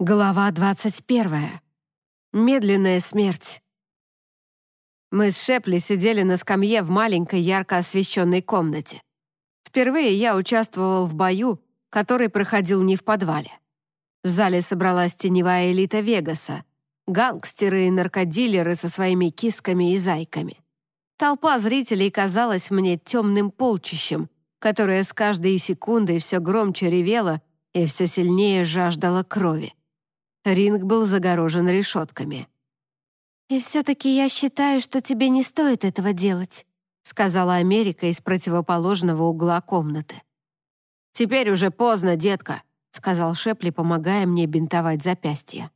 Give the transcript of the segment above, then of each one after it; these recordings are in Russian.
Глава 21. Медленная смерть. Мы с Шепли сидели на скамье в маленькой ярко освещенной комнате. Впервые я участвовал в бою, который проходил не в подвале. В зале собралась теневая элита Вегаса, гангстеры и наркодилеры со своими кисками и зайками. Толпа зрителей казалась мне темным полчищем, которое с каждой секундой все громче ревело и все сильнее жаждало крови. Ринг был загорожен решетками. «И все-таки я считаю, что тебе не стоит этого делать», сказала Америка из противоположного угла комнаты. «Теперь уже поздно, детка», сказал Шепли, помогая мне бинтовать запястье.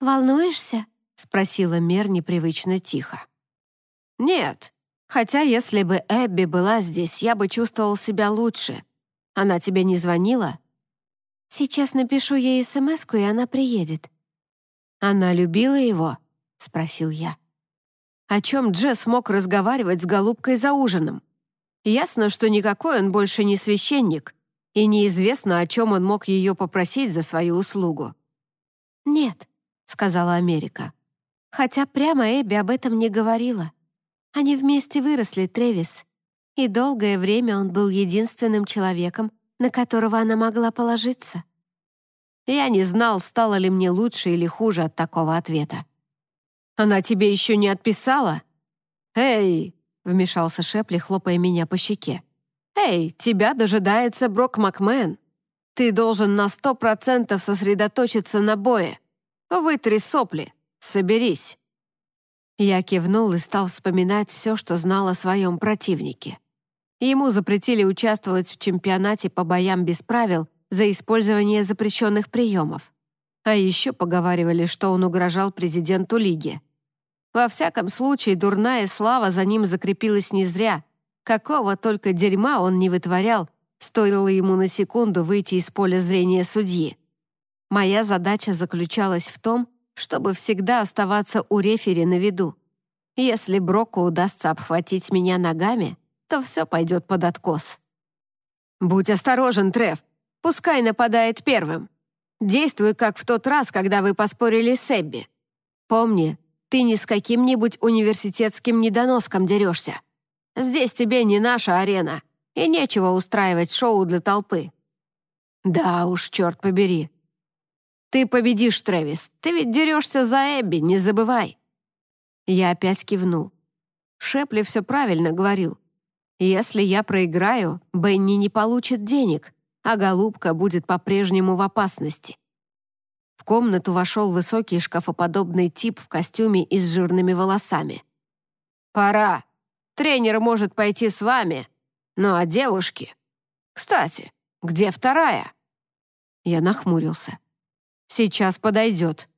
«Волнуешься?» спросила Мер непривычно тихо. «Нет, хотя если бы Эбби была здесь, я бы чувствовал себя лучше. Она тебе не звонила?» Сейчас напишу ей смс и она приедет». «Она любила его?» — спросил я. О чем Джесс мог разговаривать с голубкой за ужином? Ясно, что никакой он больше не священник, и неизвестно, о чем он мог ее попросить за свою услугу. «Нет», — сказала Америка. Хотя прямо Эбби об этом не говорила. Они вместе выросли, Тревис, и долгое время он был единственным человеком, на которого она могла положиться. Я не знал, стало ли мне лучше или хуже от такого ответа. «Она тебе еще не отписала?» «Эй!» — вмешался Шепли, хлопая меня по щеке. «Эй, тебя дожидается Брок Макмен. Ты должен на сто процентов сосредоточиться на бое. Вытри сопли, соберись». Я кивнул и стал вспоминать все, что знал о своем противнике. Ему запретили участвовать в чемпионате по боям без правил за использование запрещенных приемов. А еще поговаривали, что он угрожал президенту лиги. Во всяком случае, дурная слава за ним закрепилась не зря. Какого только дерьма он не вытворял, стоило ему на секунду выйти из поля зрения судьи. Моя задача заключалась в том, чтобы всегда оставаться у рефери на виду. Если Броку удастся обхватить меня ногами — то все пойдет под откос. «Будь осторожен, Треф. Пускай нападает первым. Действуй, как в тот раз, когда вы поспорили с Эбби. Помни, ты не с каким-нибудь университетским недоноском дерешься. Здесь тебе не наша арена, и нечего устраивать шоу для толпы». «Да уж, черт побери. Ты победишь, Трэвис. Ты ведь дерешься за Эбби, не забывай». Я опять кивнул. Шепли все правильно говорил. Если я проиграю, Бенни не получит денег, а голубка будет по-прежнему в опасности. В комнату вошел высокий шкафоподобный тип в костюме и с жирными волосами. «Пора. Тренер может пойти с вами. Ну а девушки? Кстати, где вторая?» Я нахмурился. «Сейчас подойдет.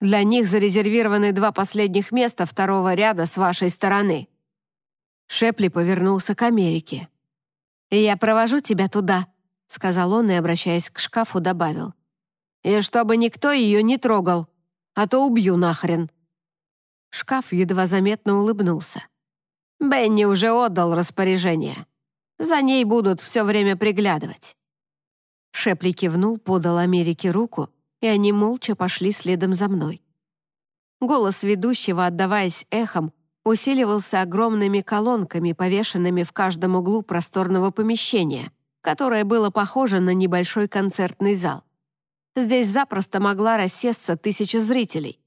Для них зарезервированы два последних места второго ряда с вашей стороны». Шепли повернулся к Америке. «Я провожу тебя туда», — сказал он и, обращаясь к шкафу, добавил. «И чтобы никто ее не трогал, а то убью нахрен». Шкаф едва заметно улыбнулся. «Бенни уже отдал распоряжение. За ней будут все время приглядывать». Шепли кивнул, подал Америке руку, и они молча пошли следом за мной. Голос ведущего, отдаваясь эхом, усиливался огромными колонками, повешенными в каждом углу просторного помещения, которое было похоже на небольшой концертный зал. Здесь запросто могла рассесться тысяча зрителей.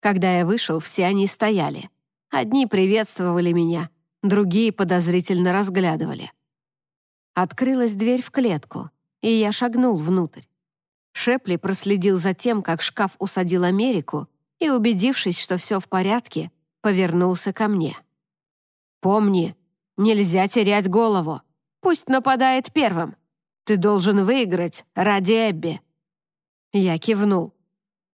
Когда я вышел, все они стояли. Одни приветствовали меня, другие подозрительно разглядывали. Открылась дверь в клетку, и я шагнул внутрь. Шепли проследил за тем, как шкаф усадил Америку, и, убедившись, что все в порядке, повернулся ко мне. «Помни, нельзя терять голову. Пусть нападает первым. Ты должен выиграть ради Эбби». Я кивнул.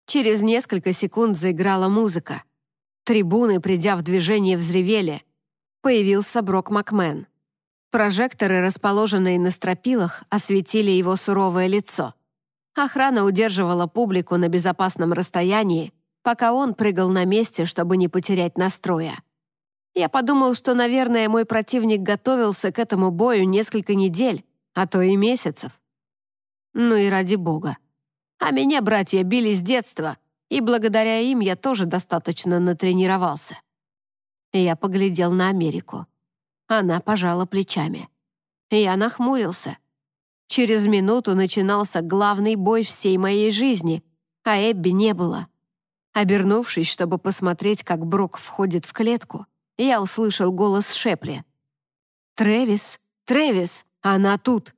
Через несколько секунд заиграла музыка. Трибуны, придя в движение, взревели. Появился Брок Макмен. Прожекторы, расположенные на стропилах, осветили его суровое лицо. Охрана удерживала публику на безопасном расстоянии, пока он прыгал на месте, чтобы не потерять настроя. Я подумал, что, наверное, мой противник готовился к этому бою несколько недель, а то и месяцев. Ну и ради бога. А меня братья били с детства, и благодаря им я тоже достаточно натренировался. Я поглядел на Америку. Она пожала плечами. Я нахмурился. Через минуту начинался главный бой всей моей жизни, а Эбби не было. Обернувшись, чтобы посмотреть, как Брок входит в клетку, я услышал голос Шепли. «Трэвис! Трэвис! Она тут!»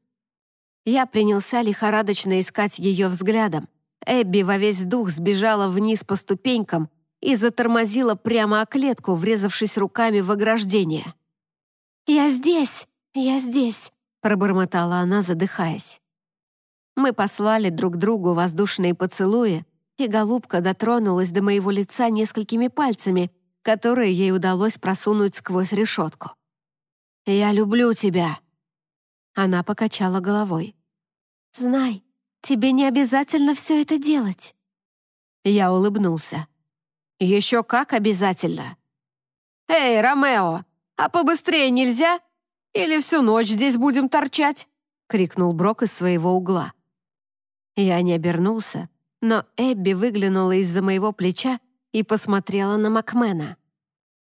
Я принялся лихорадочно искать ее взглядом. Эбби во весь дух сбежала вниз по ступенькам и затормозила прямо о клетку, врезавшись руками в ограждение. «Я здесь! Я здесь!» — пробормотала она, задыхаясь. Мы послали друг другу воздушные поцелуи, и голубка дотронулась до моего лица несколькими пальцами, которые ей удалось просунуть сквозь решетку. «Я люблю тебя!» Она покачала головой. «Знай, тебе не обязательно все это делать». Я улыбнулся. «Еще как обязательно!» «Эй, Ромео, а побыстрее нельзя? Или всю ночь здесь будем торчать?» — крикнул Брок из своего угла. Я не обернулся, но Эбби выглянула из-за моего плеча и посмотрела на Макмена.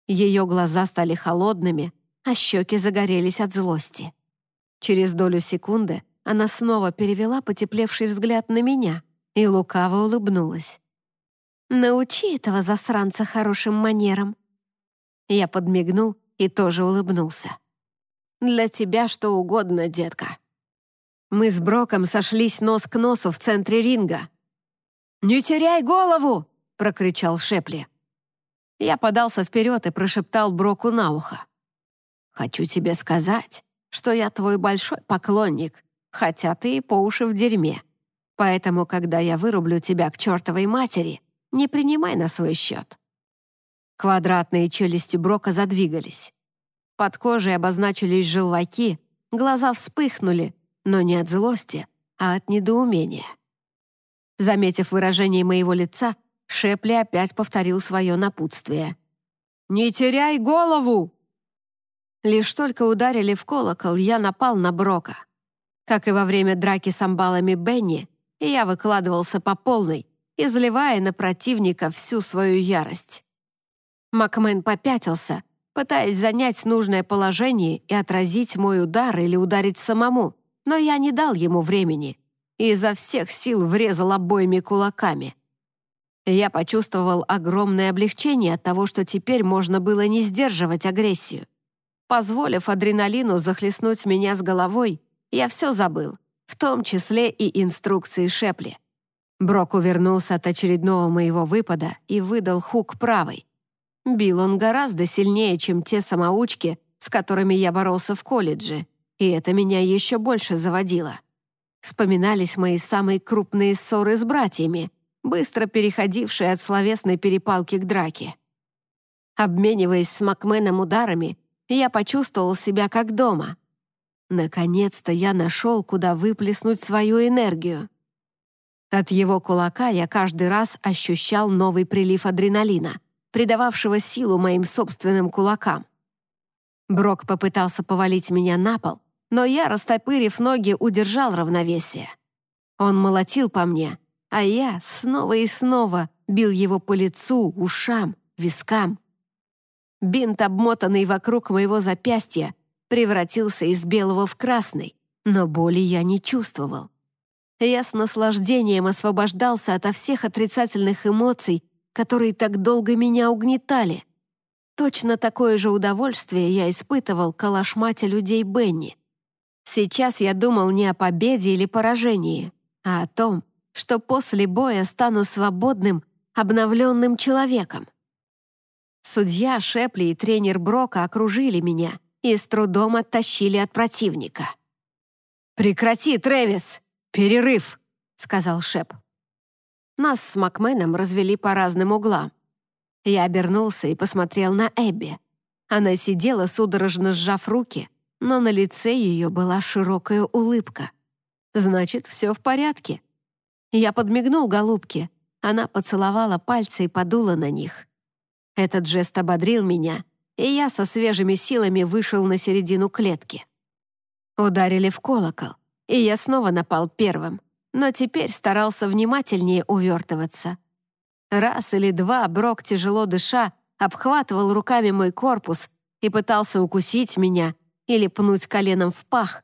Ее глаза стали холодными, а щеки загорелись от злости. Через долю секунды она снова перевела потеплевший взгляд на меня и лукаво улыбнулась. «Научи этого засранца хорошим манерам». Я подмигнул и тоже улыбнулся. «Для тебя что угодно, детка». Мы с Броком сошлись нос к носу в центре ринга. «Не теряй голову!» — прокричал Шепли. Я подался вперед и прошептал Броку на ухо. «Хочу тебе сказать, что я твой большой поклонник, хотя ты и по уши в дерьме. Поэтому, когда я вырублю тебя к чертовой матери, не принимай на свой счет». Квадратные челюсти Брока задвигались. Под кожей обозначились желваки, глаза вспыхнули, но не от злости, а от недоумения. Заметив выражение моего лица, Шепли опять повторил свое напутствие. «Не теряй голову!» Лишь только ударили в колокол, я напал на Брока. Как и во время драки с амбалами Бенни, я выкладывался по полной, изливая на противника всю свою ярость. Макмен попятился, пытаясь занять нужное положение и отразить мой удар или ударить самому, но я не дал ему времени и изо всех сил врезал обоими кулаками. Я почувствовал огромное облегчение от того, что теперь можно было не сдерживать агрессию. Позволив адреналину захлестнуть меня с головой, я все забыл, в том числе и инструкции Шепли. Брок увернулся от очередного моего выпада и выдал хук правой. Бил он гораздо сильнее, чем те самоучки, с которыми я боролся в колледже, и это меня еще больше заводило. Вспоминались мои самые крупные ссоры с братьями, быстро переходившие от словесной перепалки к драке. Обмениваясь с Макменом ударами, я почувствовал себя как дома. Наконец-то я нашел, куда выплеснуть свою энергию. От его кулака я каждый раз ощущал новый прилив адреналина, придававшего силу моим собственным кулакам. Брок попытался повалить меня на пол, но я, растопырив ноги, удержал равновесие. Он молотил по мне, а я снова и снова бил его по лицу, ушам, вискам. Бинт, обмотанный вокруг моего запястья, превратился из белого в красный, но боли я не чувствовал. Я с наслаждением освобождался ото всех отрицательных эмоций, которые так долго меня угнетали. Точно такое же удовольствие я испытывал, калашматя людей Бенни. Сейчас я думал не о победе или поражении, а о том, что после боя стану свободным, обновленным человеком. Судья Шепли и тренер Брока окружили меня и с трудом оттащили от противника. «Прекрати, Трэвис! Перерыв!» — сказал Шеп. Нас с Макменом развели по разным углам. Я обернулся и посмотрел на Эбби. Она сидела, судорожно сжав руки, но на лице ее была широкая улыбка. «Значит, все в порядке». Я подмигнул голубке. Она поцеловала пальцы и подула на них. Этот жест ободрил меня, и я со свежими силами вышел на середину клетки. Ударили в колокол, и я снова напал первым, но теперь старался внимательнее увертываться. Раз или два Брок, тяжело дыша, обхватывал руками мой корпус и пытался укусить меня или пнуть коленом в пах.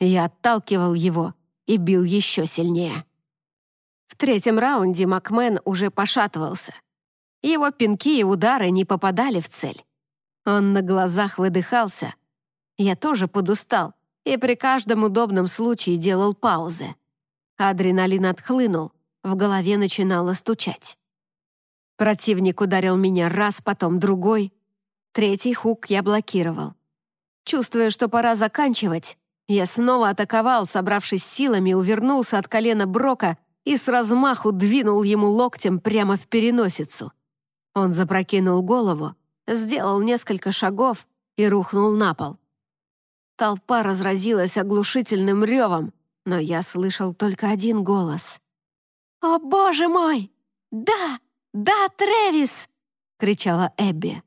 Я отталкивал его и бил еще сильнее. В третьем раунде Макмен уже пошатывался. Его пинки и удары не попадали в цель. Он на глазах выдыхался. Я тоже подустал и при каждом удобном случае делал паузы. Адреналин отхлынул, в голове начинало стучать. Противник ударил меня раз, потом другой. Третий хук я блокировал. Чувствуя, что пора заканчивать, я снова атаковал, собравшись силами, увернулся от колена Брока и с размаху двинул ему локтем прямо в переносицу. Он запрокинул голову, сделал несколько шагов и рухнул на пол. Толпа разразилась оглушительным ревом, но я слышал только один голос. «О, боже мой! Да! «Да, Трэвис!» — кричала Эбби.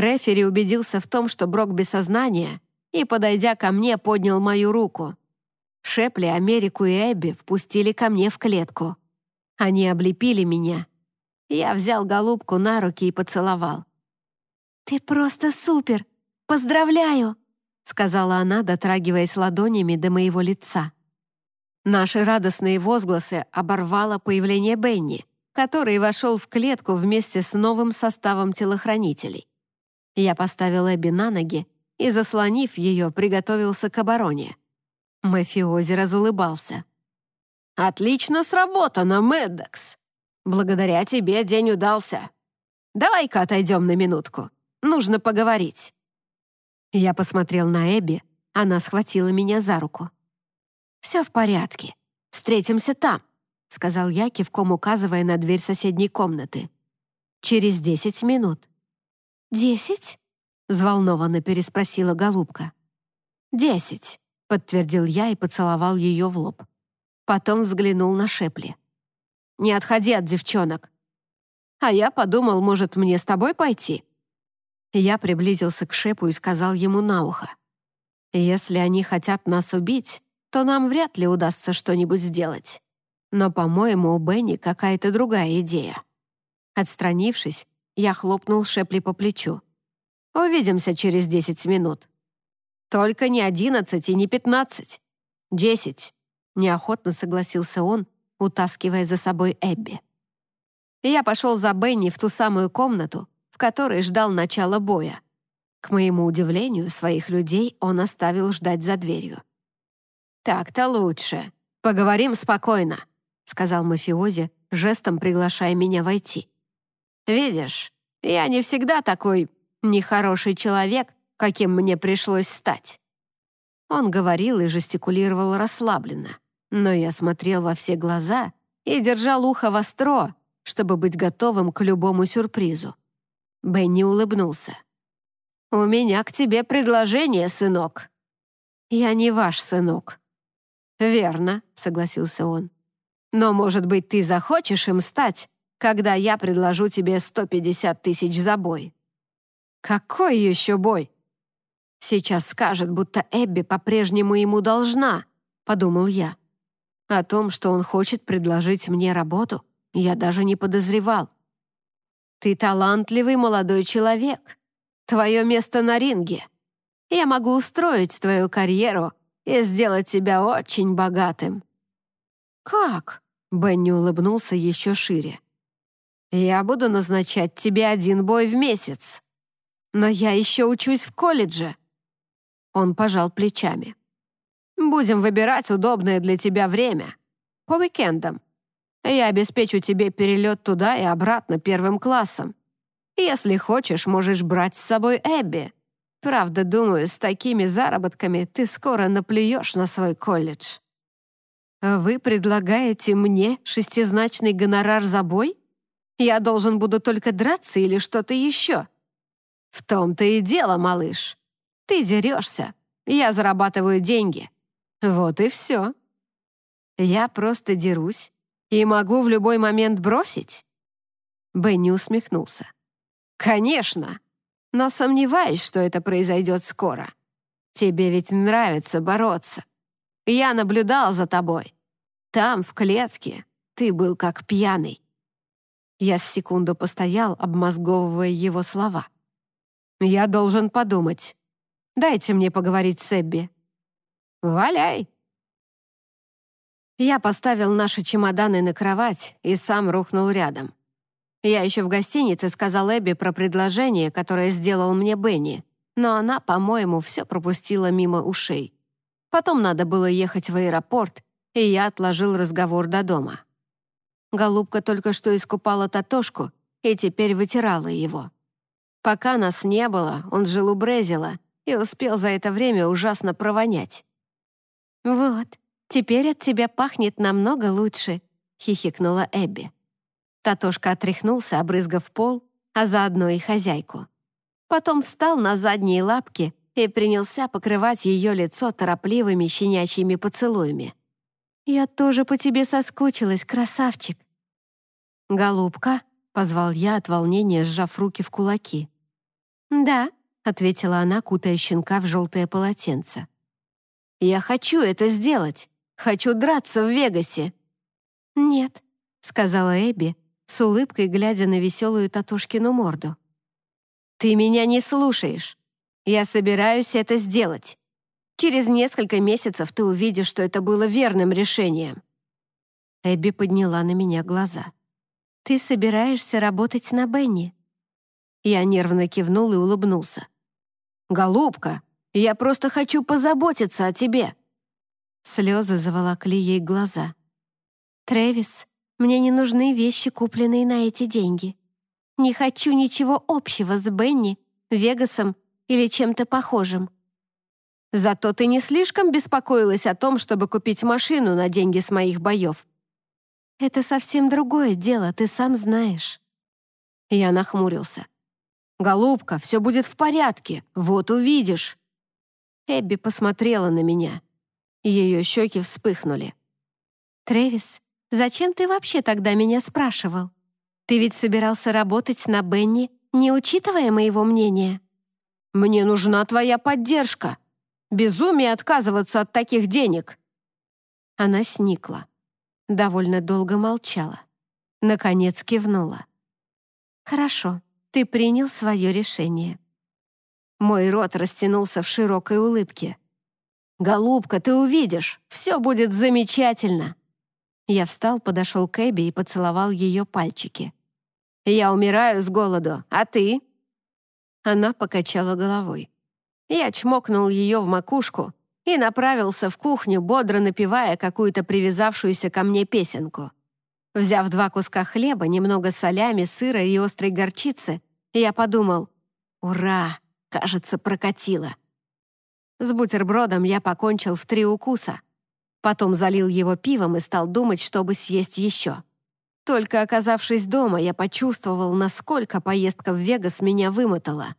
Рефери убедился в том, что Брок без сознания, и, подойдя ко мне, поднял мою руку. Шепли, Америку и Эбби впустили ко мне в клетку. Они облепили меня. Я взял голубку на руки и поцеловал. «Ты просто супер! Поздравляю!» сказала она, дотрагиваясь ладонями до моего лица. Наши радостные возгласы оборвало появление Бенни — который вошел в клетку вместе с новым составом телохранителей. Я поставил Эбби на ноги и, заслонив ее, приготовился к обороне. Мафиози разулыбался. «Отлично сработано, Мэддокс! Благодаря тебе день удался. Давай-ка отойдем на минутку. Нужно поговорить». Я посмотрел на Эбби, она схватила меня за руку. «Все в порядке. Встретимся там», — сказал я, кивком указывая на дверь соседней комнаты. «Через десять минут». «Десять?» — взволнованно переспросила голубка. «Десять», — подтвердил я и поцеловал ее в лоб. Потом взглянул на Шепли. «Не отходи от девчонок». «А я подумал, может, мне с тобой пойти?» Я приблизился к Шепу и сказал ему на ухо. «Если они хотят нас убить, то нам вряд ли удастся что-нибудь сделать. Но, по-моему, у Бенни какая-то другая идея. Отстранившись, я хлопнул Шепли по плечу. «Увидимся через десять минут». «Только не одиннадцать и не пятнадцать. Десять», — неохотно согласился он, утаскивая за собой Эбби. Я пошел за Бенни в ту самую комнату, в которой ждал начала боя. К моему удивлению, своих людей он оставил ждать за дверью. «Так-то лучше. Поговорим спокойно», — сказал мафиози, жестом приглашая меня войти. «Видишь, я не всегда такой нехороший человек, каким мне пришлось стать». Он говорил и жестикулировал расслабленно, но я смотрел во все глаза и держал ухо востро, чтобы быть готовым к любому сюрпризу. Бенни улыбнулся. «У меня к тебе предложение, сынок». «Я не ваш сынок». «Верно», — согласился он. Но, может быть, ты захочешь им стать, когда я предложу тебе 150 тысяч за бой». «Какой еще бой?» «Сейчас скажет, будто Эбби по-прежнему ему должна», — подумал я. О том, что он хочет предложить мне работу, я даже не подозревал. «Ты талантливый молодой человек. Твое место на ринге. Я могу устроить твою карьеру и сделать тебя очень богатым». «Как?» Бенни улыбнулся еще шире. «Я буду назначать тебе один бой в месяц. Но я еще учусь в колледже». Он пожал плечами. «Будем выбирать удобное для тебя время. По уикендам. Я обеспечу тебе перелет туда и обратно первым классом. Если хочешь, можешь брать с собой Эбби. Правда, думаю, с такими заработками ты скоро наплюешь на свой колледж». «Вы предлагаете мне шестизначный гонорар за бой? Я должен буду только драться или что-то еще?» «В том-то и дело, малыш. Ты дерешься, я зарабатываю деньги. Вот и все. Я просто дерусь и могу в любой момент бросить?» Бенни усмехнулся. «Конечно, но сомневаюсь, что это произойдет скоро. Тебе ведь нравится бороться. Я наблюдал за тобой. Там, в клетке, ты был как пьяный». Я с секунду постоял, обмозговывая его слова. «Я должен подумать. Дайте мне поговорить с Эбби». «Валяй!» Я поставил наши чемоданы на кровать и сам рухнул рядом. Я еще в гостинице сказал Эбби про предложение, которое сделал мне Бенни, но она, по-моему, все пропустила мимо ушей. Потом надо было ехать в аэропорт, и я отложил разговор до дома. Голубка только что искупала Татошку и теперь вытирала его. Пока нас не было, он жил у Брезила и успел за это время ужасно провонять. «Вот, теперь от тебя пахнет намного лучше», — хихикнула Эбби. Татошка отряхнулся, обрызгав пол, а заодно и хозяйку. Потом встал на задние лапки и принялся покрывать ее лицо торопливыми щенячьими поцелуями. «Я тоже по тебе соскучилась, красавчик». «Голубка», — позвал я от волнения, сжав руки в кулаки. «Да», — ответила она, кутая щенка в желтое полотенце. «Я хочу это сделать. Хочу драться в Вегасе». «Нет», — сказала Эбби, с улыбкой глядя на веселую Татушкину морду. «Ты меня не слушаешь. Я собираюсь это сделать. Через несколько месяцев ты увидишь, что это было верным решением». Эбби подняла на меня глаза. «Ты собираешься работать на Бенни?» Я нервно кивнул и улыбнулся. «Голубка, я просто хочу позаботиться о тебе». Слезы заволокли ей глаза. «Трэвис, мне не нужны вещи, купленные на эти деньги. Не хочу ничего общего с Бенни, Вегасом или чем-то похожим. Зато ты не слишком беспокоилась о том, чтобы купить машину на деньги с моих боев. Это совсем другое дело, ты сам знаешь. Я нахмурился. «Голубка, все будет в порядке, вот увидишь». Эбби посмотрела на меня. Ее щеки вспыхнули. «Трэвис, зачем ты вообще тогда меня спрашивал? Ты ведь собирался работать на Бенни, не учитывая моего мнения?» «Мне нужна твоя поддержка. Безумие отказываться от таких денег». Она сникла. Довольно долго молчала. Наконец кивнула. «Хорошо, ты принял свое решение». Мой рот растянулся в широкой улыбке. «Голубка, ты увидишь, все будет замечательно!» Я встал, подошел к Эбби и поцеловал ее пальчики. «Я умираю с голоду, а ты?» Она покачала головой. Я чмокнул ее в макушку и направился в кухню, бодро напевая какую-то привязавшуюся ко мне песенку. Взяв два куска хлеба, немного солями, сыра и острой горчицы, я подумал, «Ура! Кажется, прокатило». С бутербродом я покончил в три укуса. Потом залил его пивом и стал думать, чтобы съесть еще. Только оказавшись дома, я почувствовал, насколько поездка в Вегас меня вымотала.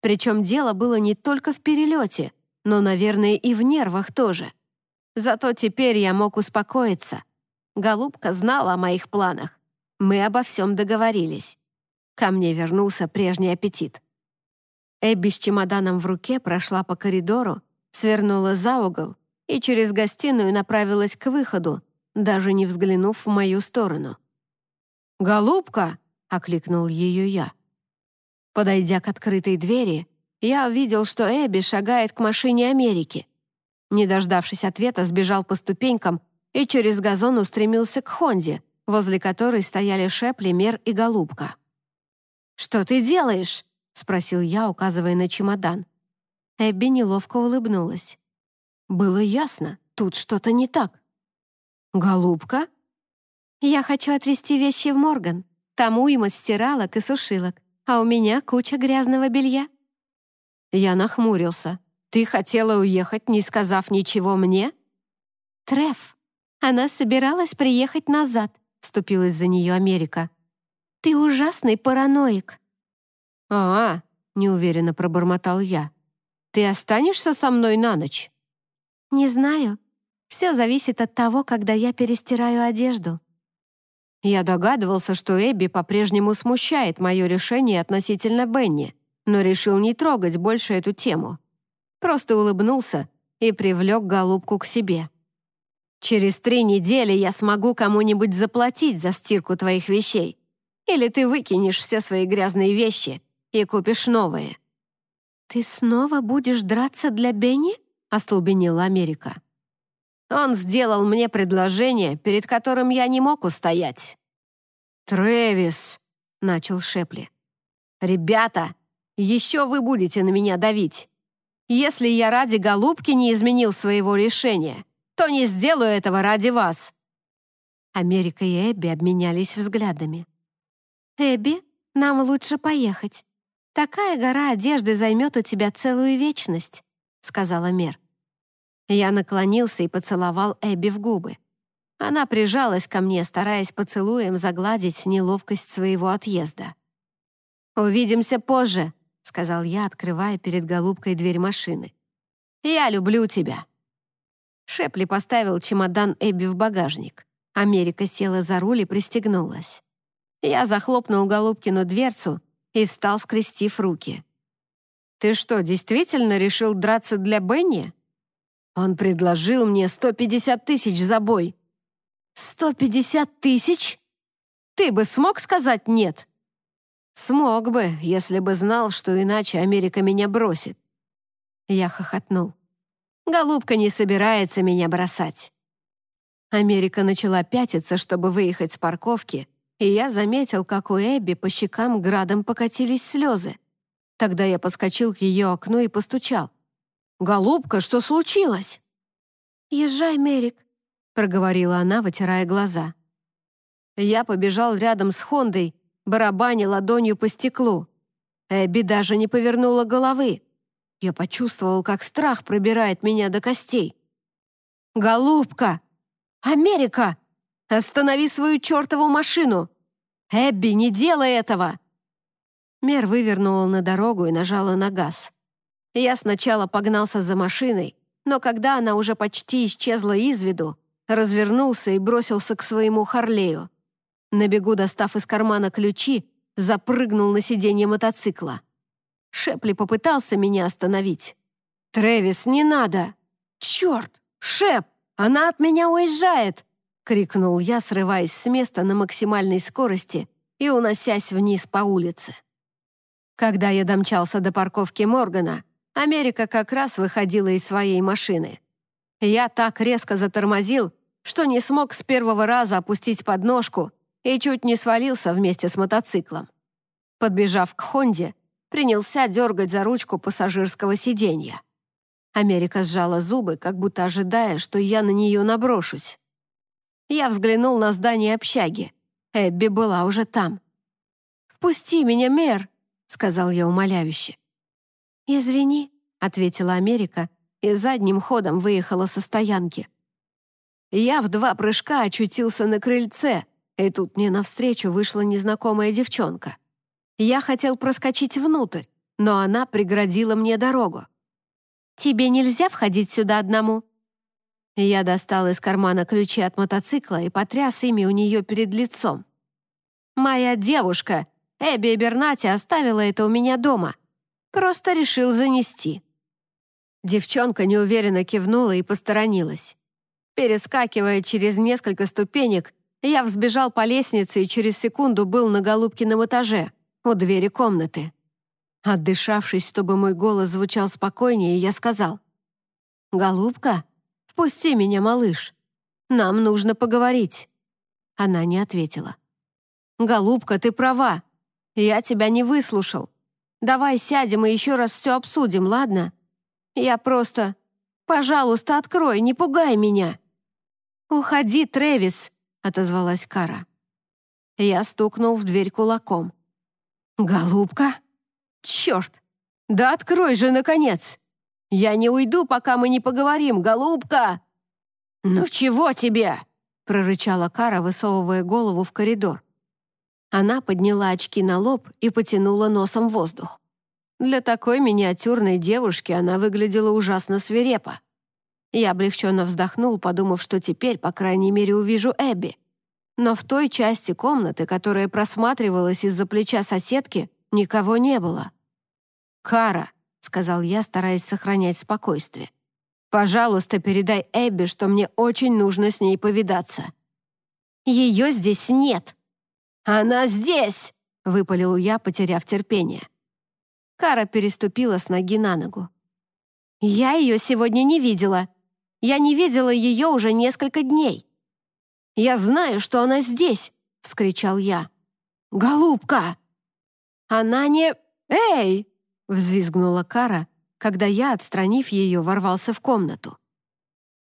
Причем дело было не только в перелете, но, наверное, и в нервах тоже. Зато теперь я мог успокоиться. Голубка знала о моих планах. Мы обо всем договорились. Ко мне вернулся прежний аппетит. Эбби с чемоданом в руке прошла по коридору, свернула за угол и через гостиную направилась к выходу, даже не взглянув в мою сторону. «Голубка!» — окликнул ее я. Подойдя к открытой двери, я увидел, что Эбби шагает к машине Америки. Не дождавшись ответа, сбежал по ступенькам и через газон устремился к Хонде, возле которой стояли Шепли, Мер и Голубка. «Что ты делаешь?» — спросил я, указывая на чемодан. Эбби неловко улыбнулась. Было ясно, тут что-то не так. «Голубка?» «Я хочу отвезти вещи в Морган. Там уйма стиралок и сушилок, а у меня куча грязного белья». Я нахмурился. «Ты хотела уехать, не сказав ничего мне?» «Треф, она собиралась приехать назад», — вступилась за нее Америка. «Ты ужасный параноик». «А, — неуверенно пробормотал я, — ты останешься со мной на ночь?» «Не знаю. Все зависит от того, когда я перестираю одежду». Я догадывался, что Эбби по-прежнему смущает мое решение относительно Бенни, но решил не трогать больше эту тему. Просто улыбнулся и привлек голубку к себе. Через три недели я смогу кому-нибудь заплатить за стирку твоих вещей. Или ты выкинешь все свои грязные вещи и купишь новые». «Ты снова будешь драться для Бенни?» — остолбенела Америка. «Он сделал мне предложение, перед которым я не мог устоять». «Трэвис», — начал Шепли. «Ребята, еще вы будете на меня давить. Если я ради голубки не изменил своего решения, то не сделаю этого ради вас». Америка и Эбби обменялись взглядами. «Эбби, нам лучше поехать. Такая гора одежды займет у тебя целую вечность», — сказала Мер. Я наклонился и поцеловал Эбби в губы. Она прижалась ко мне, стараясь поцелуем загладить неловкость своего отъезда. «Увидимся позже», — сказал я, открывая перед голубкой дверь машины. «Я люблю тебя». Шепли поставил чемодан Эбби в багажник. Америка села за руль и пристегнулась. Я захлопнул Голубкину дверцу и встал, скрестив руки. «Ты что, действительно решил драться для Бенни?» Он предложил мне 150 тысяч за бой. 150 тысяч? Ты бы смог сказать «нет»?» «Смог бы, если бы знал, что иначе Америка меня бросит». Я хохотнул. «Голубка не собирается меня бросать». Америка начала пятиться, чтобы выехать с парковки, и я заметил, как у Эбби по щекам градом покатились слезы. Тогда я подскочил к ее окну и постучал. «Голубка, что случилось?» «Езжай, Мерик», — проговорила она, вытирая глаза. Я побежал рядом с Хондой, барабаня ладонью по стеклу. Эбби даже не повернула головы. Я почувствовал, как страх пробирает меня до костей. «Голубка! Америка! Останови свою чертову машину! Эбби, не делай этого!» Мер вывернула на дорогу и нажала на газ. Я сначала погнался за машиной, но когда она уже почти исчезла из виду, развернулся и бросился к своему Харлею. На бегу, достав из кармана ключи, запрыгнул на сиденье мотоцикла. Шепли попытался меня остановить. «Трэвис, не надо!» «Черт! Шеп! Она от меня уезжает!» — крикнул я, срываясь с места на максимальной скорости и уносясь вниз по улице. Когда я домчался до парковки Моргана, Америка как раз выходила из своей машины. Я так резко затормозил, что не смог с первого раза опустить подножку и чуть не свалился вместе с мотоциклом. Подбежав к Хонде, принялся дергать за ручку пассажирского сиденья. Америка сжала зубы, как будто ожидая, что я на нее наброшусь. Я взглянул на здание общаги. Эбби была уже там. «Впусти меня, мэр!» — сказал я умоляюще. «Извини», — ответила Америка и задним ходом выехала со стоянки. Я в два прыжка очутился на крыльце, и тут мне навстречу вышла незнакомая девчонка. Я хотел проскочить внутрь, но она преградила мне дорогу. «Тебе нельзя входить сюда одному?» Я достал из кармана ключи от мотоцикла и потряс ими у нее перед лицом. «Моя девушка, Эбби Бернати, оставила это у меня дома. Просто решил занести». Девчонка неуверенно кивнула и посторонилась. Перескакивая через несколько ступенек, я взбежал по лестнице и через секунду был на Голубкином этаже, у двери комнаты. Отдышавшись, чтобы мой голос звучал спокойнее, я сказал. «Голубка, впусти меня, малыш. Нам нужно поговорить». Она не ответила. «Голубка, ты права. Я тебя не выслушал. Давай сядем и еще раз все обсудим, ладно? Я просто... Пожалуйста, открой, не пугай меня!» «Уходи, Трэвис!» — отозвалась Кара. Я стукнул в дверь кулаком. «Голубка? Черт! Да открой же, наконец! Я не уйду, пока мы не поговорим, голубка!» «Ну чего тебе?» — прорычала Кара, высовывая голову в коридор. Она подняла очки на лоб и потянула носом воздух. Для такой миниатюрной девушки она выглядела ужасно свирепо. Я облегченно вздохнул, подумав, что теперь, по крайней мере, увижу Эбби. Но в той части комнаты, которая просматривалась из-за плеча соседки, никого не было. «Кара», — сказал я, стараясь сохранять спокойствие. Пожалуйста, передай Эбби, что мне очень нужно с ней повидаться». «Ее здесь нет». «Она здесь!» — выпалил я, потеряв терпение. Кара переступила с ноги на ногу. «Я ее сегодня не видела. Я не видела ее уже несколько дней». «Я знаю, что она здесь!» — вскричал я. «Голубка!» «Она не... Эй!» — взвизгнула Кара, когда я, отстранив ее, ворвался в комнату.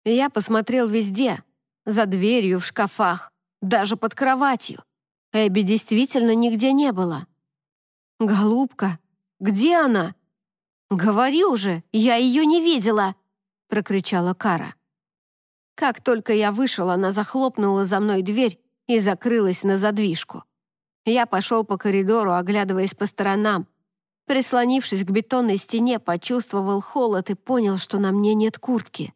Я посмотрел везде, за дверью, в шкафах, даже под кроватью. Эбби действительно нигде не было. «Голубка, где она?» «Говорю же, я ее не видела!» — прокричала Кара. Как только я вышел, она захлопнула за мной дверь и закрылась на задвижку. Я пошел по коридору, оглядываясь по сторонам, Прислонившись к бетонной стене, почувствовал холод и понял, что на мне нет куртки.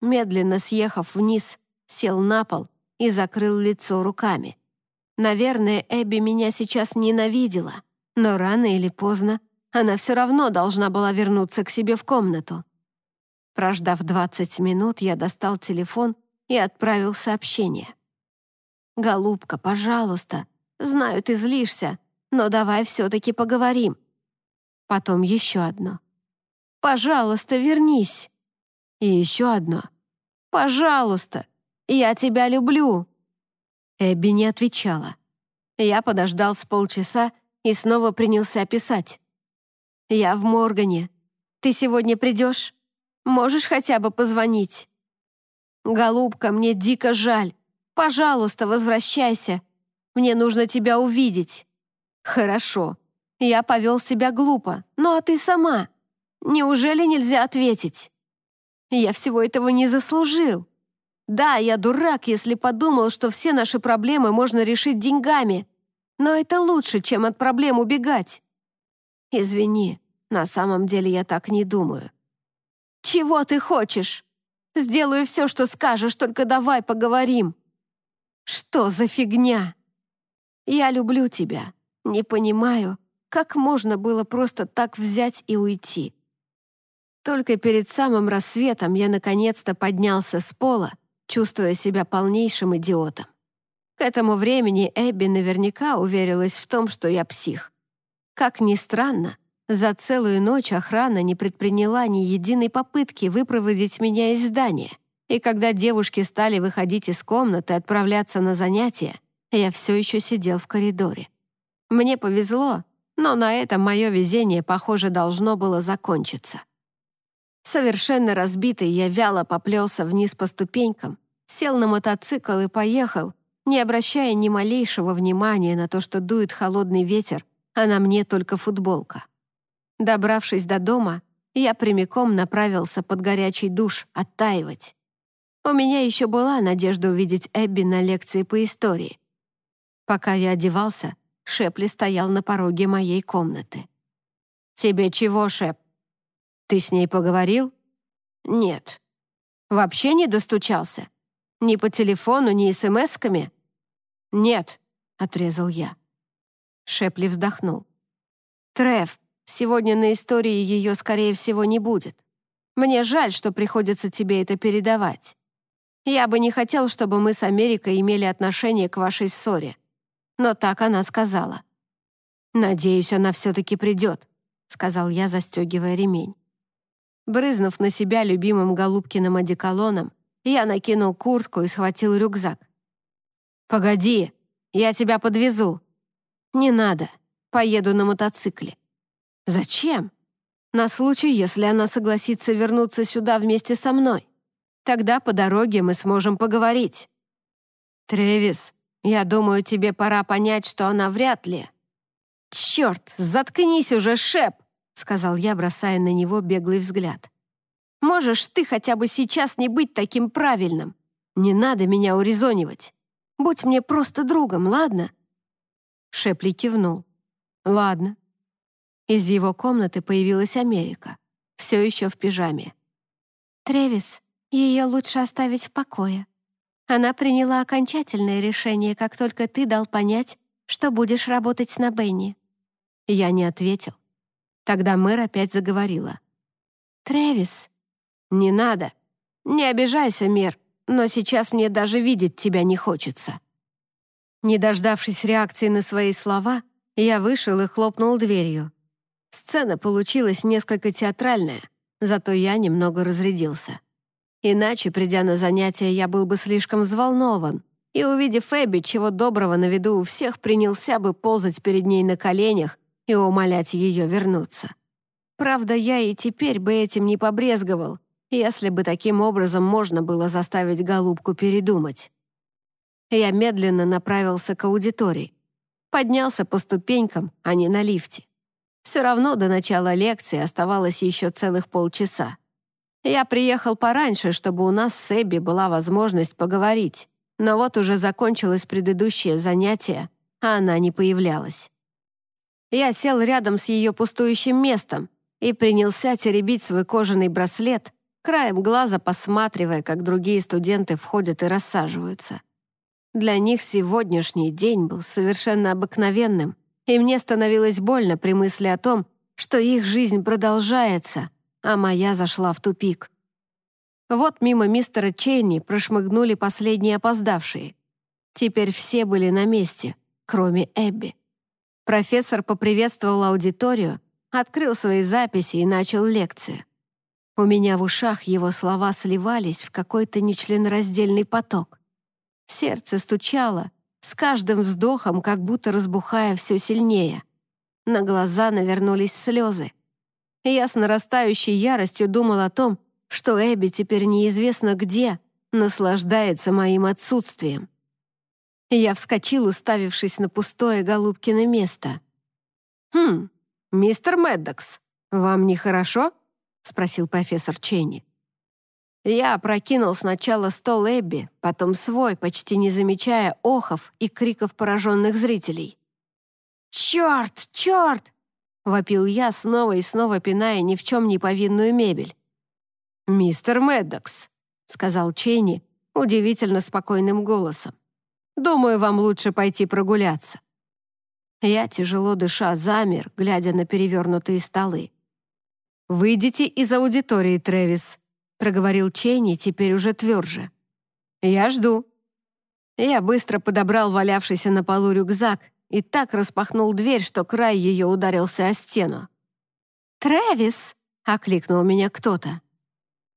Медленно съехав вниз, сел на пол и закрыл лицо руками. Наверное, Эбби меня сейчас ненавидела, но рано или поздно она все равно должна была вернуться к себе в комнату. Прождав 20 минут, я достал телефон и отправил сообщение. «Голубка, пожалуйста, знаю, ты злишься, но давай все-таки поговорим. Потом еще одно. «Пожалуйста, вернись!» И еще одно. «Пожалуйста! Я тебя люблю!» Эбби не отвечала. Я подождал с полчаса и снова принялся писать. «Я в Моргане. Ты сегодня придешь? Можешь хотя бы позвонить?» «Голубка, мне дико жаль. Пожалуйста, возвращайся. Мне нужно тебя увидеть». «Хорошо. Я повел себя глупо. Ну а ты сама? Неужели нельзя ответить? Я всего этого не заслужил. Да, я дурак, если подумал, что все наши проблемы можно решить деньгами. Но это лучше, чем от проблем убегать. Извини, на самом деле я так не думаю. Чего ты хочешь? Сделаю все, что скажешь, только давай поговорим. Что за фигня? Я люблю тебя. Не понимаю, как можно было просто так взять и уйти? Только перед самым рассветом я наконец-то поднялся с пола, чувствуя себя полнейшим идиотом. К этому времени Эбби наверняка уверилась в том, что я псих. Как ни странно, за целую ночь охрана не предприняла ни единой попытки выпроводить меня из здания. И когда девушки стали выходить из комнаты и отправляться на занятия, я все еще сидел в коридоре. Мне повезло, но на этом мое везение, похоже, должно было закончиться. Совершенно разбитый, я вяло поплелся вниз по ступенькам, сел на мотоцикл и поехал, не обращая ни малейшего внимания на то, что дует холодный ветер, а на мне только футболка. Добравшись до дома, я прямиком направился под горячий душ оттаивать. У меня еще была надежда увидеть Эбби на лекции по истории. Пока я одевался, Шепли стоял на пороге моей комнаты. «Тебе чего, Шеп? Ты с ней поговорил?» «Нет». «Вообще не достучался? Ни по телефону, ни смс-ками?» «Нет», — отрезал я. Шепли вздохнул. «Треф, сегодня на истории ее, скорее всего, не будет. Мне жаль, что приходится тебе это передавать. Я бы не хотел, чтобы мы с Америкой имели отношение к вашей ссоре но так она сказала. «Надеюсь, она все-таки придет», — сказал я, застегивая ремень. Брызнув на себя любимым Голубкиным одеколоном, я накинул куртку и схватил рюкзак. «Погоди, я тебя подвезу». «Не надо, поеду на мотоцикле». «Зачем?» «На случай, если она согласится вернуться сюда вместе со мной. Тогда по дороге мы сможем поговорить». «Трэвис, я думаю, тебе пора понять, что она вряд ли». «Черт, заткнись уже, Шеп!» — сказал я, бросая на него беглый взгляд. «Можешь ты хотя бы сейчас не быть таким правильным? Не надо меня урезонивать. Будь мне просто другом, ладно?» Шепли кивнул. «Ладно». Из его комнаты появилась Америка, все еще в пижаме. «Тревис, ее лучше оставить в покое», она приняла окончательное решение, как только ты дал понять, что будешь работать на Бенни». Я не ответил. Тогда мэр опять заговорила. «Трэвис, «Не надо. Не обижайся, Мир, но сейчас мне даже видеть тебя не хочется». Не дождавшись реакции на свои слова, я вышел и хлопнул дверью. Сцена получилась несколько театральная, зато я немного разрядился. Иначе, придя на занятия, я был бы слишком взволнован, и, увидев Эбби, чего доброго на виду у всех, принялся бы ползать перед ней на коленях и умолять ее вернуться. Правда, я и теперь бы этим не побрезговал, если бы таким образом можно было заставить голубку передумать. Я медленно направился к аудитории. Поднялся по ступенькам, а не на лифте. Все равно до начала лекции оставалось еще целых полчаса. Я приехал пораньше, чтобы у нас с Эбби была возможность поговорить, но вот уже закончилось предыдущее занятие, а она не появлялась. Я сел рядом с ее пустующим местом и принялся теребить свой кожаный браслет, краем глаза посматривая, как другие студенты входят и рассаживаются. Для них сегодняшний день был совершенно обыкновенным, и мне становилось больно при мысли о том, что их жизнь продолжается, а моя зашла в тупик. Вот мимо мистера Чейни прошмыгнули последние опоздавшие. Теперь все были на месте, кроме Эбби. Профессор поприветствовал аудиторию, открыл свои записи и начал лекцию. У меня в ушах его слова сливались в какой-то нечленораздельный поток. Сердце стучало, с каждым вздохом как будто разбухая все сильнее. На глаза навернулись слезы. Я с нарастающей яростью думал о том, что Эбби теперь неизвестно где, наслаждается моим отсутствием. Я вскочил, уставившись на пустое Голубкино место. «Хм, мистер Меддокс, вам нехорошо?» — спросил профессор Ченни. Я опрокинул сначала стол Эбби, потом свой, почти не замечая охов и криков пораженных зрителей. «Черт! Черт!» — вопил я, снова и снова пиная ни в чем не повинную мебель. «Мистер Меддокс», — сказал Ченни удивительно спокойным голосом. «Думаю, вам лучше пойти прогуляться». Я, тяжело дыша, замер, глядя на перевернутые столы. «Выйдите из аудитории, Трэвис», проговорил Чейни теперь уже тверже. «Я жду». Я быстро подобрал валявшийся на полу рюкзак и так распахнул дверь, что край ее ударился о стену. «Трэвис!» — окликнул меня кто-то.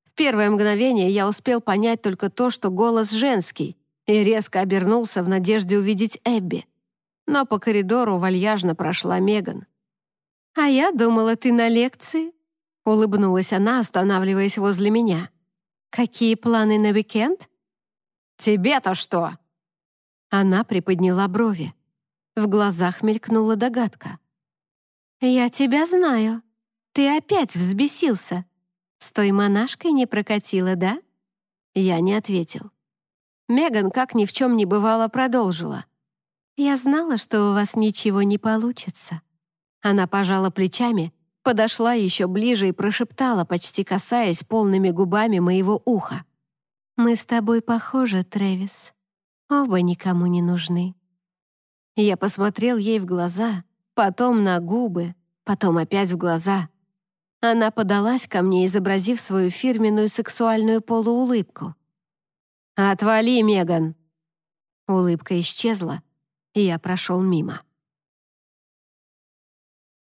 В первое мгновение я успел понять только то, что голос женский, и резко обернулся в надежде увидеть Эбби. Но по коридору вальяжно прошла Меган. «А я думала, ты на лекции», Улыбнулась она, останавливаясь возле меня. «Какие планы на уикенд?» «Тебе-то что?» Она приподняла брови. В глазах мелькнула догадка. «Я тебя знаю. Ты опять взбесился. С той монашкой не прокатила, да?» Я не ответил. Меган, как ни в чем не бывало, продолжила. «Я знала, что у вас ничего не получится». Она пожала плечами, подошла еще ближе и прошептала, почти касаясь полными губами моего уха. «Мы с тобой похожи, Трэвис. Оба никому не нужны». Я посмотрел ей в глаза, потом на губы, потом опять в глаза. Она подалась ко мне, изобразив свою фирменную сексуальную полуулыбку. «Отвали, Меган!» Улыбка исчезла, и я прошел мимо.